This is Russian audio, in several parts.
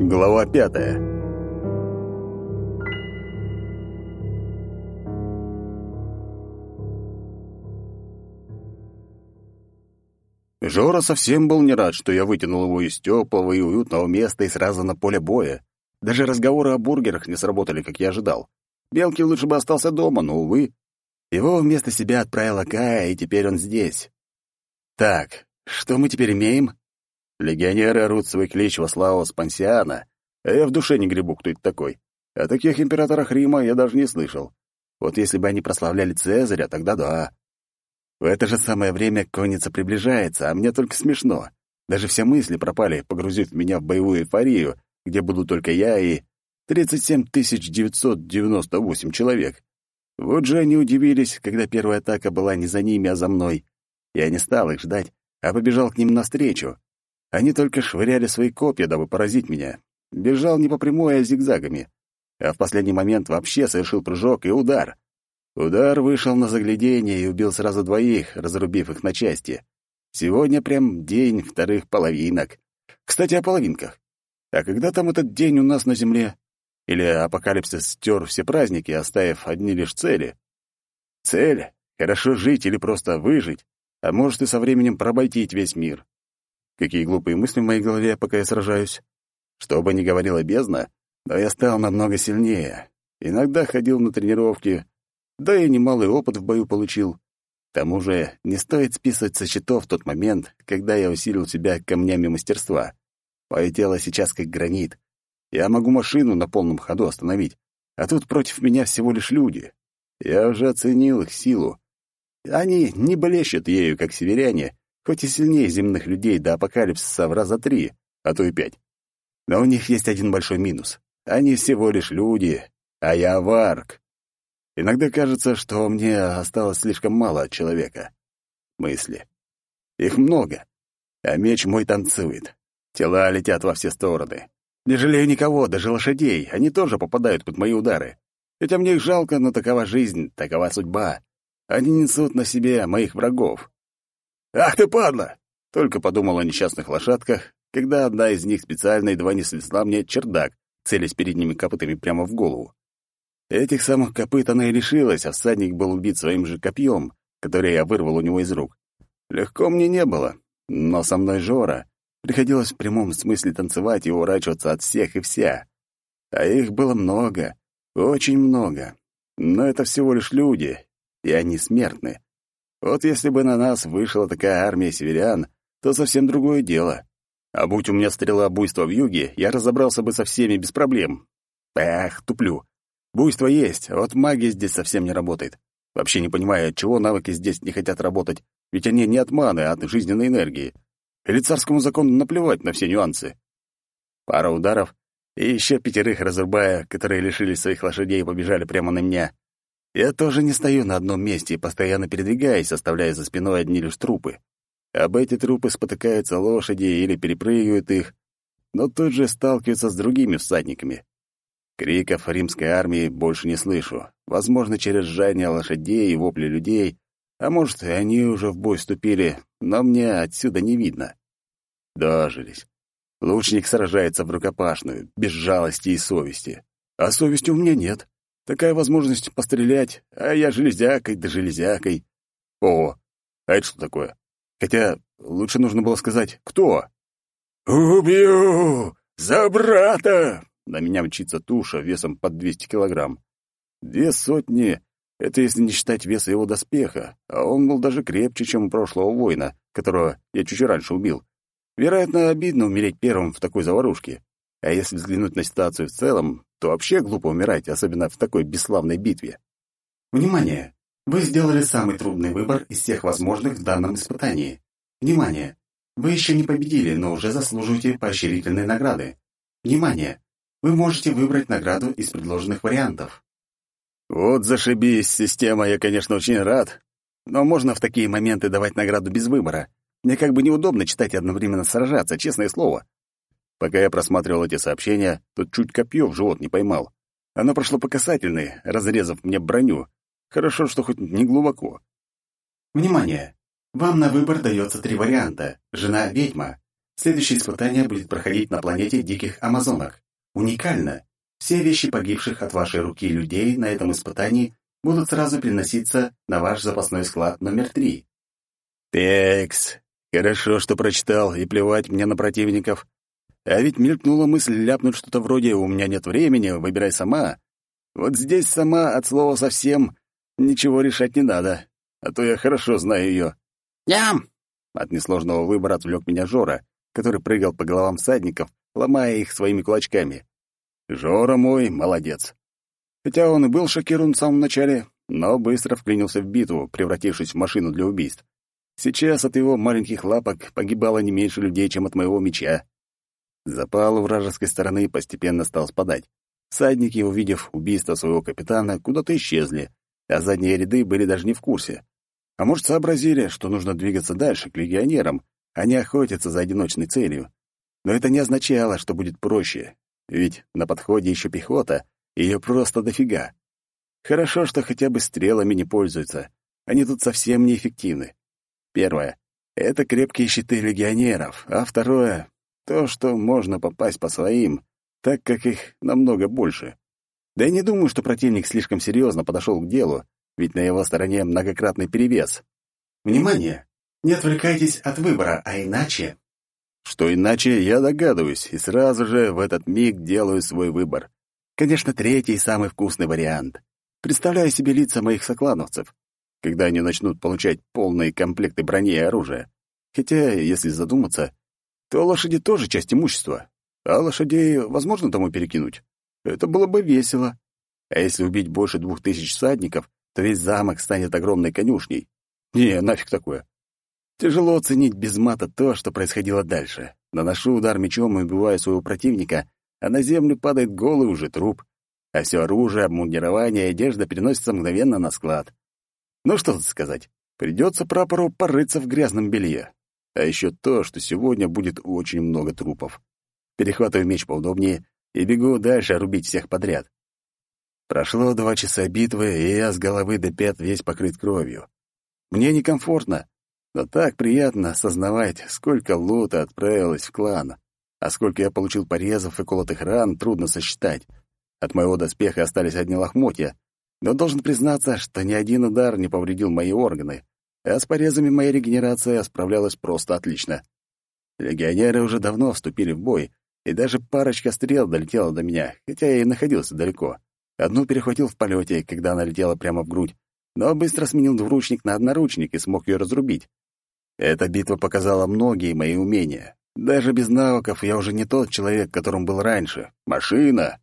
Глава пятая. Жора совсем был не рад, что я вытянул его из теплого и уютного места и сразу на поле боя. Даже разговоры о бургерах не сработали, как я ожидал. Белки лучше бы остался дома, но, увы. Его вместо себя отправила Кая, и теперь он здесь. Так, что мы теперь имеем? Легионеры орут свой клич во славу Спансиана, а я в душе не гребу, кто это такой. О таких императорах Рима я даже не слышал. Вот если бы они прославляли Цезаря, тогда да. В это же самое время конница приближается, а мне только смешно. Даже все мысли пропали, погрузив меня в боевую эйфорию, где буду только я и 37 998 человек. Вот же они удивились, когда первая атака была не за ними, а за мной. Я не стал их ждать, а побежал к ним навстречу. Они только швыряли свои копья, дабы поразить меня. Бежал не по прямой, а зигзагами. А в последний момент вообще совершил прыжок и удар. Удар вышел на заглядение и убил сразу двоих, разрубив их на части. Сегодня прям день вторых половинок. Кстати, о половинках. А когда там этот день у нас на Земле? Или апокалипсис стер все праздники, оставив одни лишь цели? Цель — хорошо жить или просто выжить, а может и со временем пробойтить весь мир. Какие глупые мысли в моей голове, пока я сражаюсь. Что бы ни говорила бездна, но я стал намного сильнее. Иногда ходил на тренировки, да и немалый опыт в бою получил. К тому же не стоит списывать со счетов тот момент, когда я усилил себя камнями мастерства. Мое тело сейчас как гранит. Я могу машину на полном ходу остановить, а тут против меня всего лишь люди. Я уже оценил их силу. Они не блещут ею, как северяне, хоть и сильнее земных людей до апокалипсиса в раза три, а то и пять. Но у них есть один большой минус. Они всего лишь люди, а я варк. Иногда кажется, что мне осталось слишком мало от человека. Мысли. Их много, а меч мой танцует. Тела летят во все стороны. Не жалею никого, даже лошадей. Они тоже попадают под мои удары. Хотя мне их жалко, но такова жизнь, такова судьба. Они несут на себе моих врагов. «Ах ты, падла!» Только подумал о несчастных лошадках, когда одна из них специально едва не снесла мне чердак, целясь передними копытами прямо в голову. Этих самых копыт она и лишилась, а всадник был убит своим же копьем, которое я вырвал у него из рук. Легко мне не было, но со мной Жора, Приходилось в прямом смысле танцевать и уворачиваться от всех и вся. А их было много, очень много. Но это всего лишь люди, и они смертны. Вот если бы на нас вышла такая армия северян, то совсем другое дело. А будь у меня стрела буйства в юге, я разобрался бы со всеми без проблем. Эх, туплю. Буйство есть, а вот магия здесь совсем не работает. Вообще не понимаю, отчего навыки здесь не хотят работать, ведь они не от маны, а от жизненной энергии. Или царскому закону наплевать на все нюансы? Пара ударов, и еще пятерых разрубая, которые лишились своих лошадей и побежали прямо на меня. Я тоже не стою на одном месте и постоянно передвигаюсь, оставляя за спиной одни лишь трупы. Об эти трупы спотыкаются лошади или перепрыгивают их, но тут же сталкиваются с другими всадниками. Криков римской армии больше не слышу. Возможно, через жжание лошадей и вопли людей, а может, и они уже в бой вступили, но мне отсюда не видно. Дожились. Лучник сражается в рукопашную, без жалости и совести. А совести у меня нет. Такая возможность пострелять, а я железякой да железякой. О, а это что такое? Хотя лучше нужно было сказать «Кто?». «Убью! За брата!» На меня мчится туша весом под 200 килограмм. Две сотни — это если не считать веса его доспеха, а он был даже крепче, чем у прошлого воина, которого я чуть раньше убил. Вероятно, обидно умереть первым в такой заварушке. А если взглянуть на ситуацию в целом, то вообще глупо умирать, особенно в такой бесславной битве. Внимание! Вы сделали самый трудный выбор из всех возможных в данном испытании. Внимание! Вы еще не победили, но уже заслуживаете поощрительной награды. Внимание! Вы можете выбрать награду из предложенных вариантов. Вот зашибись, система, я, конечно, очень рад. Но можно в такие моменты давать награду без выбора. Мне как бы неудобно читать и одновременно сражаться, честное слово. Пока я просматривал эти сообщения, тут чуть копье в живот не поймал. Оно прошло по касательной, разрезав мне броню. Хорошо, что хоть не глубоко. Внимание! Вам на выбор дается три варианта. Жена — ведьма. Следующее испытание будет проходить на планете Диких Амазонок. Уникально. Все вещи погибших от вашей руки людей на этом испытании будут сразу переноситься на ваш запасной склад номер три. Текс. Хорошо, что прочитал, и плевать мне на противников. А ведь мелькнула мысль ляпнуть что-то вроде «у меня нет времени, выбирай сама». Вот здесь сама от слова совсем ничего решать не надо, а то я хорошо знаю ее. «Ям!» От несложного выбора отвлек меня Жора, который прыгал по головам всадников, ломая их своими кулачками. Жора мой молодец. Хотя он и был шокирован в самом начале, но быстро вклинился в битву, превратившись в машину для убийств. Сейчас от его маленьких лапок погибало не меньше людей, чем от моего меча. Запал вражеской стороны постепенно стал спадать. Всадники, увидев убийство своего капитана, куда-то исчезли, а задние ряды были даже не в курсе. А может, сообразили, что нужно двигаться дальше, к легионерам, а не охотиться за одиночной целью. Но это не означало, что будет проще, ведь на подходе еще пехота, и ее просто дофига. Хорошо, что хотя бы стрелами не пользуются, они тут совсем неэффективны. Первое — это крепкие щиты легионеров, а второе — то, что можно попасть по своим, так как их намного больше. Да я не думаю, что противник слишком серьезно подошел к делу, ведь на его стороне многократный перевес. Внимание! Не отвлекайтесь от выбора, а иначе... Что иначе, я догадываюсь, и сразу же в этот миг делаю свой выбор. Конечно, третий самый вкусный вариант. Представляю себе лица моих соклановцев когда они начнут получать полные комплекты брони и оружия. Хотя, если задуматься, то лошади тоже часть имущества, а лошадей возможно тому перекинуть. Это было бы весело. А если убить больше двух тысяч всадников, то весь замок станет огромной конюшней. Не, нафиг такое. Тяжело оценить без мата то, что происходило дальше. Наношу удар мечом и убиваю своего противника, а на землю падает голый уже труп, а все оружие, обмундирование и одежда переносятся мгновенно на склад. Ну что тут сказать, придется прапору порыться в грязном белье. А еще то, что сегодня будет очень много трупов. Перехватываю меч поудобнее и бегу дальше рубить всех подряд. Прошло два часа битвы, и я с головы до пят весь покрыт кровью. Мне некомфортно, но так приятно осознавать, сколько лута отправилось в клан, а сколько я получил порезов и колотых ран, трудно сосчитать. От моего доспеха остались одни лохмотья, но должен признаться, что ни один удар не повредил мои органы, а с порезами моя регенерация справлялась просто отлично. Легионеры уже давно вступили в бой, и даже парочка стрел долетела до меня, хотя я и находился далеко. Одну перехватил в полете, когда она летела прямо в грудь, но быстро сменил двуручник на одноручник и смог ее разрубить. Эта битва показала многие мои умения. Даже без навыков я уже не тот человек, которым был раньше. Машина.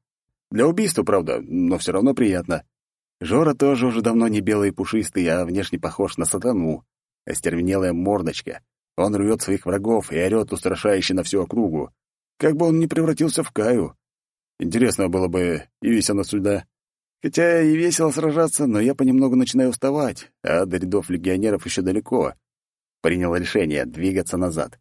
Для убийства, правда, но все равно приятно. Жора тоже уже давно не белый и пушистый, а внешне похож на сатану. Остервенелая мордочка. Он рвет своих врагов и орет устрашающе на всю округу. Как бы он не превратился в Каю. Интересно было бы, явись она сюда. Хотя и весело сражаться, но я понемногу начинаю уставать, а до рядов легионеров еще далеко. Принял решение двигаться назад.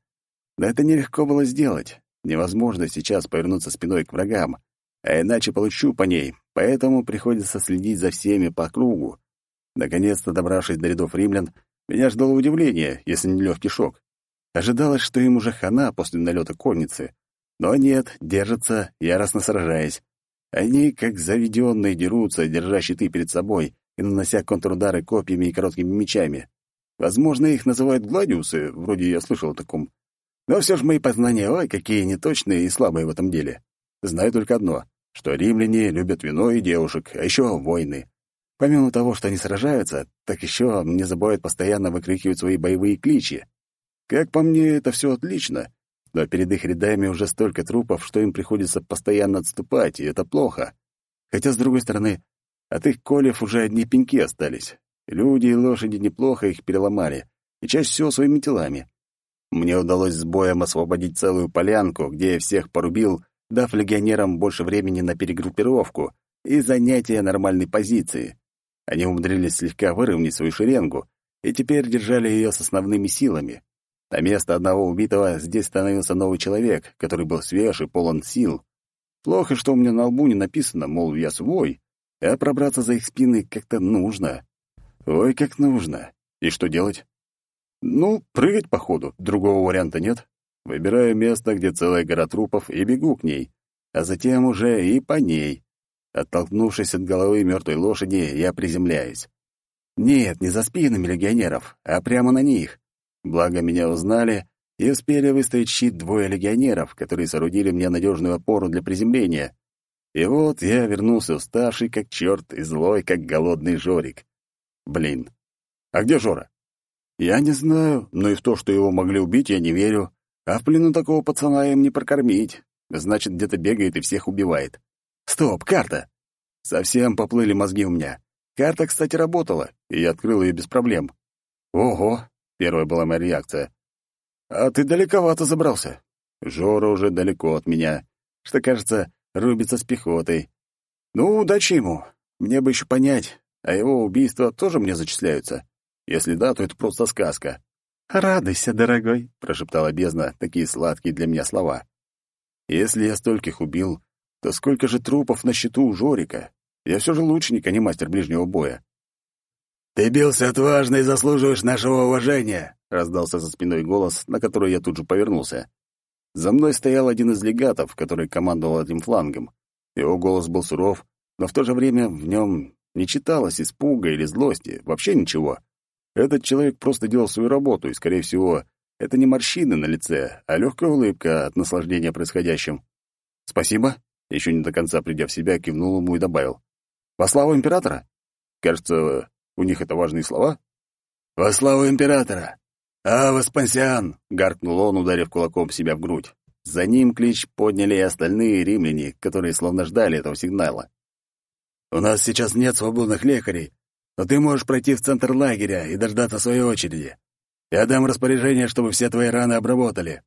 Но это нелегко было сделать. Невозможно сейчас повернуться спиной к врагам, а иначе получу по ней, поэтому приходится следить за всеми по кругу. Наконец-то, добравшись до рядов римлян, меня ждало удивление, если не легкий шок. Ожидалось, что им уже хана после налета конницы. Но нет, держатся, яростно сражаясь. Они, как заведенные, дерутся, держа щиты перед собой и нанося контрудары копьями и короткими мечами. Возможно, их называют гладиусы, вроде я слышал о таком. Но все же мои познания, ой, какие неточные и слабые в этом деле. Знаю только одно что римляне любят вино и девушек, а еще войны. Помимо того, что они сражаются, так еще не забывают постоянно выкрикивать свои боевые кличи. Как по мне, это все отлично, но перед их рядами уже столько трупов, что им приходится постоянно отступать, и это плохо. Хотя, с другой стороны, от их колев уже одни пеньки остались. Люди и лошади неплохо их переломали, и чаще всего своими телами. Мне удалось с боем освободить целую полянку, где я всех порубил дав легионерам больше времени на перегруппировку и занятие нормальной позиции. Они умудрились слегка выровнять свою шеренгу и теперь держали ее с основными силами. На место одного убитого здесь становился новый человек, который был свеж и полон сил. Плохо, что у меня на лбу не написано, мол, я свой, а пробраться за их спины как-то нужно. Ой, как нужно. И что делать? Ну, прыгать, походу, другого варианта нет. Выбираю место, где целая гора трупов, и бегу к ней, а затем уже и по ней. Оттолкнувшись от головы мертвой лошади, я приземляюсь. Нет, не за спинами легионеров, а прямо на них. Благо меня узнали и успели выставить щит двое легионеров, которые соорудили мне надежную опору для приземления. И вот я вернулся уставший как черт и злой, как голодный Жорик. Блин, а где Жора? Я не знаю, но и в то, что его могли убить, я не верю. А в плену такого пацана им не прокормить. Значит, где-то бегает и всех убивает. Стоп, карта! Совсем поплыли мозги у меня. Карта, кстати, работала, и я открыл ее без проблем. Ого, первая была моя реакция. А ты далековато забрался. Жора уже далеко от меня, что, кажется, рубится с пехотой. Ну, удачи ему. Мне бы еще понять, а его убийства тоже мне зачисляются. Если да, то это просто сказка. «Радуйся, дорогой», — прошептала бездна такие сладкие для меня слова. «Если я стольких убил, то сколько же трупов на счету у Жорика? Я все же лучник, а не мастер ближнего боя». «Ты бился отважно и заслуживаешь нашего уважения», — раздался за спиной голос, на который я тут же повернулся. За мной стоял один из легатов, который командовал этим флангом. Его голос был суров, но в то же время в нем не читалось испуга или злости, вообще ничего. Этот человек просто делал свою работу, и, скорее всего, это не морщины на лице, а легкая улыбка от наслаждения происходящим. «Спасибо», — еще не до конца придя в себя, кивнул ему и добавил. «Во славу императора?» Кажется, у них это важные слова. «Во славу императора! А, Васпансиан!» — гаркнул он, ударив кулаком себя в грудь. За ним клич подняли и остальные римляне, которые словно ждали этого сигнала. У нас сейчас нет свободных лекарей, но ты можешь пройти в центр лагеря и дождаться своей очереди. Я дам распоряжение, чтобы все твои раны обработали».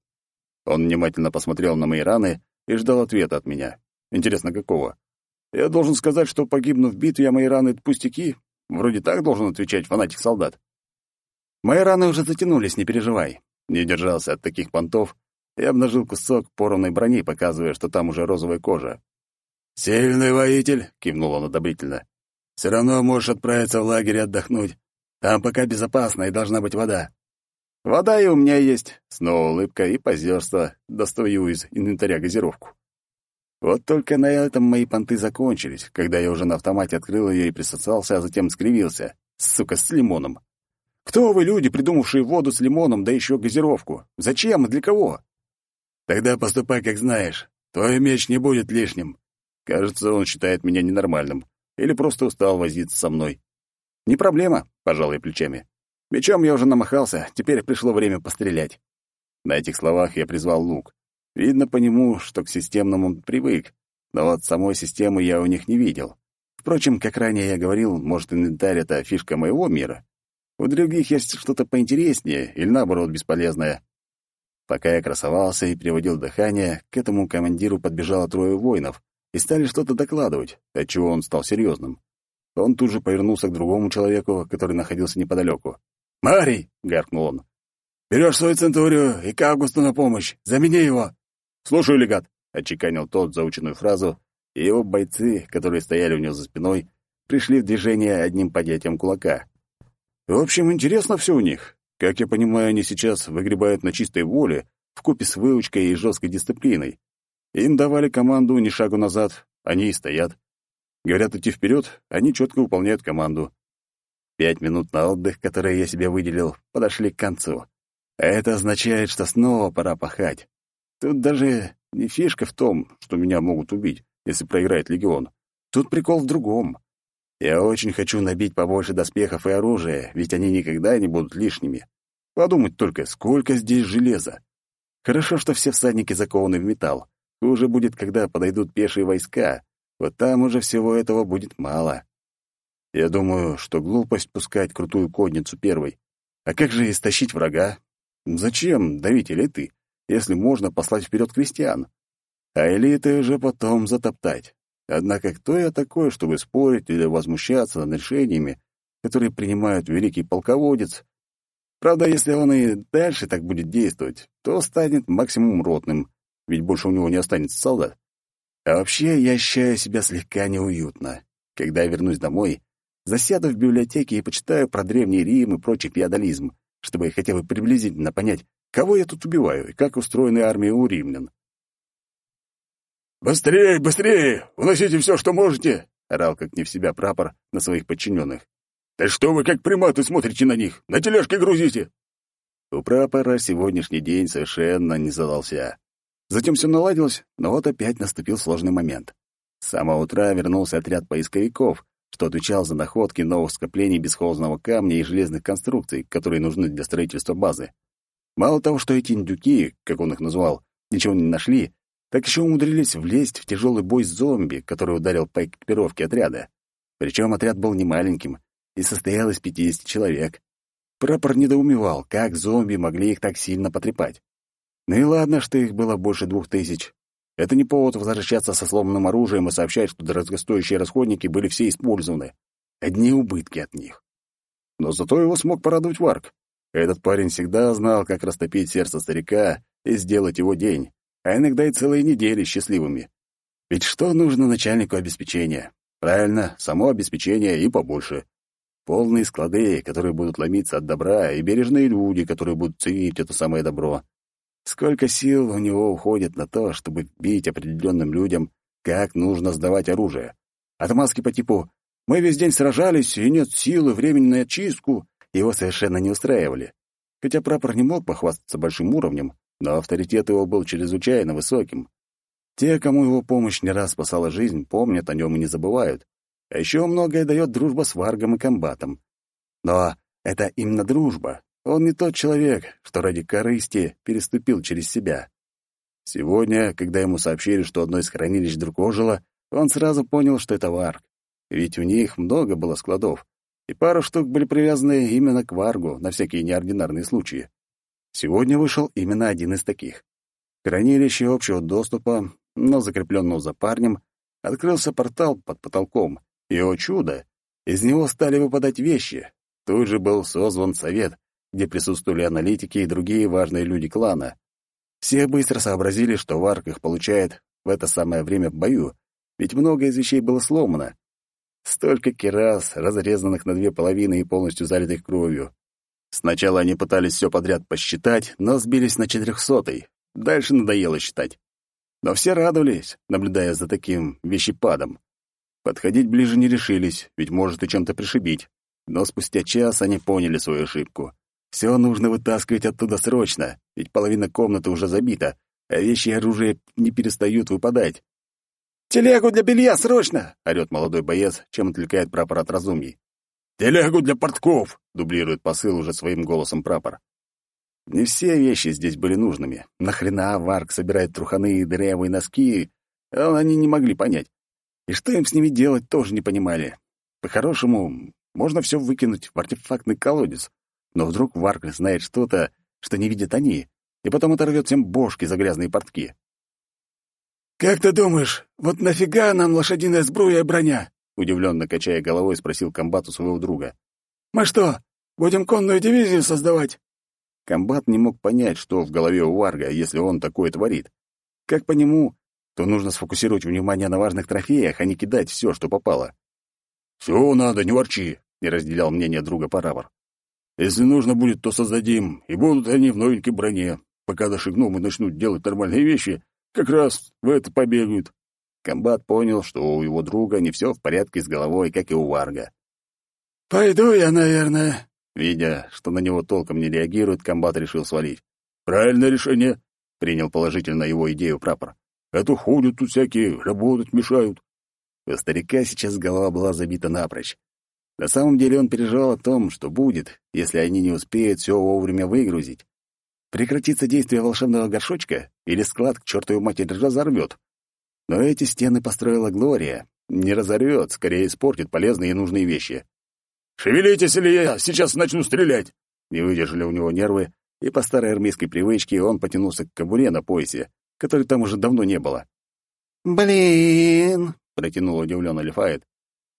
Он внимательно посмотрел на мои раны и ждал ответа от меня. Интересно, какого? Я должен сказать, что, погибнув в битве, а мои раны — пустяки? Вроде так должен отвечать фанатик-солдат. Мои раны уже затянулись, не переживай. Не держался от таких понтов и обнажил кусок порванной брони, показывая, что там уже розовая кожа. «Сильный воитель», — кивнул он одобрительно. «Все равно можешь отправиться в лагерь отдохнуть. Там пока безопасно и должна быть вода». «Вода и у меня есть». Снова улыбка и позерство. Достаю из инвентаря газировку. Вот только на этом мои понты закончились, когда я уже на автомате открыл ее и присосался, а затем скривился. Сука, с лимоном. Кто вы, люди, придумавшие воду с лимоном, да еще газировку? Зачем и для кого? Тогда поступай, как знаешь. Твой меч не будет лишним. Кажется, он считает меня ненормальным. Или просто устал возиться со мной. «Не проблема», — пожал я плечами. «Мечом я уже намахался, теперь пришло время пострелять». На этих словах я призвал лук. Видно по нему, что к системному привык, но вот самой системы я у них не видел. Впрочем, как ранее я говорил, может, инвентарь — это фишка моего мира. У других есть что-то поинтереснее или, наоборот, бесполезное. Пока я красовался и переводил дыхание, к этому командиру подбежало трое воинов, и стали что-то докладывать, отчего он стал серьезным. Он тут же повернулся к другому человеку, который находился неподалеку. «Марий!» — гаркнул он. «Берешь свою центурию и к Августу на помощь! Замени его!» «Слушаю, легат!» — отчеканил тот заученную фразу, и его бойцы, которые стояли у него за спиной, пришли в движение одним поднятием кулака. В общем, интересно все у них. Как я понимаю, они сейчас выгребают на чистой воле, вкупе с выучкой и жесткой дисциплиной. Им давали команду ни шагу назад, они и стоят. Говорят идти вперед, они четко выполняют команду. Пять минут на отдых, которые я себе выделил, подошли к концу. Это означает, что снова пора пахать. Тут даже не фишка в том, что меня могут убить, если проиграет легион. Тут прикол в другом. Я очень хочу набить побольше доспехов и оружия, ведь они никогда не будут лишними. Подумать только, сколько здесь железа. Хорошо, что все всадники закованы в металл. Хуже будет, когда подойдут пешие войска. Вот там уже всего этого будет мало. Я думаю, что глупость пускать крутую конницу первой. А как же истощить врага? Зачем давить элиты, если можно послать вперед крестьян? А элиты уже потом затоптать. Однако кто я такой, чтобы спорить или возмущаться над решениями, которые принимает великий полководец? Правда, если он и дальше так будет действовать, то станет максимум ротным, ведь больше у него не останется солдат. А вообще, я ощущаю себя слегка неуютно. Когда я вернусь домой, засяду в библиотеке и почитаю про Древний Рим и прочий феодализм, чтобы хотя бы приблизительно понять, Кого я тут убиваю и как устроены армии у римлян? «Быстрее, быстрее! Уносите все, что можете!» — орал как не в себя прапор на своих подчиненных. «Да что вы, как приматы, смотрите на них? На тележке грузите!» У прапора сегодняшний день совершенно не задался. Затем все наладилось, но вот опять наступил сложный момент. С самого утра вернулся отряд поисковиков, что отвечал за находки новых скоплений бесхозного камня и железных конструкций, которые нужны для строительства базы. Мало того, что эти индюки, как он их назвал, ничего не нашли, так еще умудрились влезть в тяжелый бой с зомби, который ударил по экипировке отряда. Причем отряд был немаленьким и состоял из 50 человек. Прапор недоумевал, как зомби могли их так сильно потрепать. Ну и ладно, что их было больше двух тысяч. Это не повод возвращаться со сломанным оружием и сообщать, что дорогостоящие расходники были все использованы. Одни убытки от них. Но зато его смог порадовать Варк. Этот парень всегда знал, как растопить сердце старика и сделать его день, а иногда и целые недели счастливыми. Ведь что нужно начальнику обеспечения? Правильно, само обеспечение и побольше. Полные склады, которые будут ломиться от добра, и бережные люди, которые будут ценить это самое добро. Сколько сил у него уходит на то, чтобы бить определенным людям, как нужно сдавать оружие. Отмазки по типу «Мы весь день сражались, и нет силы, времени на очистку» его совершенно не устраивали. Хотя прапор не мог похвастаться большим уровнем, но авторитет его был чрезвычайно высоким. Те, кому его помощь не раз спасала жизнь, помнят о нем и не забывают. А еще многое дает дружба с Варгом и комбатом. Но это именно дружба. Он не тот человек, что ради корысти переступил через себя. Сегодня, когда ему сообщили, что одно из хранилищ вдруг ожило, он сразу понял, что это Варг. Ведь у них много было складов, и пару штук были привязаны именно к Варгу на всякие неординарные случаи. Сегодня вышел именно один из таких. Хранилище общего доступа, но закрепленного за парнем, открылся портал под потолком, и, о чудо, из него стали выпадать вещи. Тут же был созван совет, где присутствовали аналитики и другие важные люди клана. Все быстро сообразили, что Варк их получает в это самое время в бою, ведь много из вещей было сломано. Столько керас, разрезанных на две половины и полностью залитых кровью. Сначала они пытались все подряд посчитать, но сбились на четырехсотый. Дальше надоело считать. Но все радовались, наблюдая за таким вещепадом. Подходить ближе не решились, ведь может и чем-то пришибить. Но спустя час они поняли свою ошибку. Все нужно вытаскивать оттуда срочно, ведь половина комнаты уже забита, а вещи и оружие не перестают выпадать. «Телегу для белья, срочно!» — орёт молодой боец, чем отвлекает прапор от разумий. «Телегу для портков!» — дублирует посыл уже своим голосом прапор. Не все вещи здесь были нужными. Нахрена Варк собирает труханы и дырявые носки, они не могли понять. И что им с ними делать, тоже не понимали. По-хорошему, можно все выкинуть в артефактный колодец. Но вдруг Варк знает что-то, что не видят они, и потом оторвет всем бошки за грязные портки. «Как ты думаешь, вот нафига нам лошадиная сбруя и броня?» Удивленно качая головой, спросил комбат у своего друга. «Мы что, будем конную дивизию создавать?» Комбат не мог понять, что в голове у Варга, если он такое творит. Как по нему, то нужно сфокусировать внимание на важных трофеях, а не кидать все, что попало. «Все надо, не ворчи», — не разделял мнение друга Паравар. «Если нужно будет, то создадим, и будут они в новенькой броне. Пока наши гномы начнут делать нормальные вещи, как раз в это побегают». Комбат понял, что у его друга не все в порядке с головой, как и у Варга. «Пойду я, наверное». Видя, что на него толком не реагирует, комбат решил свалить. «Правильное решение», — принял положительно его идею прапор. Это ходят тут всякие, работать мешают. У старика сейчас голова была забита напрочь. На самом деле он переживал о том, что будет, если они не успеют все вовремя выгрузить. Прекратится действие волшебного горшочка, или склад к чертовой матери разорвет. Но эти стены построила Глория. Не разорвет, скорее испортит полезные и нужные вещи. «Шевелитесь, или я сейчас начну стрелять!» Не выдержали у него нервы, и по старой армейской привычке он потянулся к кобуре на поясе, которой там уже давно не было. «Блин!» — протянул удивленно Лифает.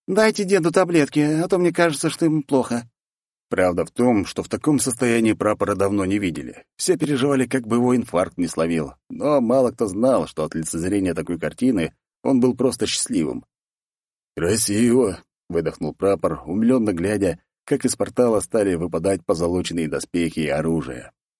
«Дайте деду таблетки, а то мне кажется, что ему плохо». Правда в том, что в таком состоянии прапора давно не видели. Все переживали, как бы его инфаркт не словил. Но мало кто знал, что от лицезрения такой картины он был просто счастливым. «Красиво!» — выдохнул прапор, умилённо глядя, как из портала стали выпадать позолоченные доспехи и оружие.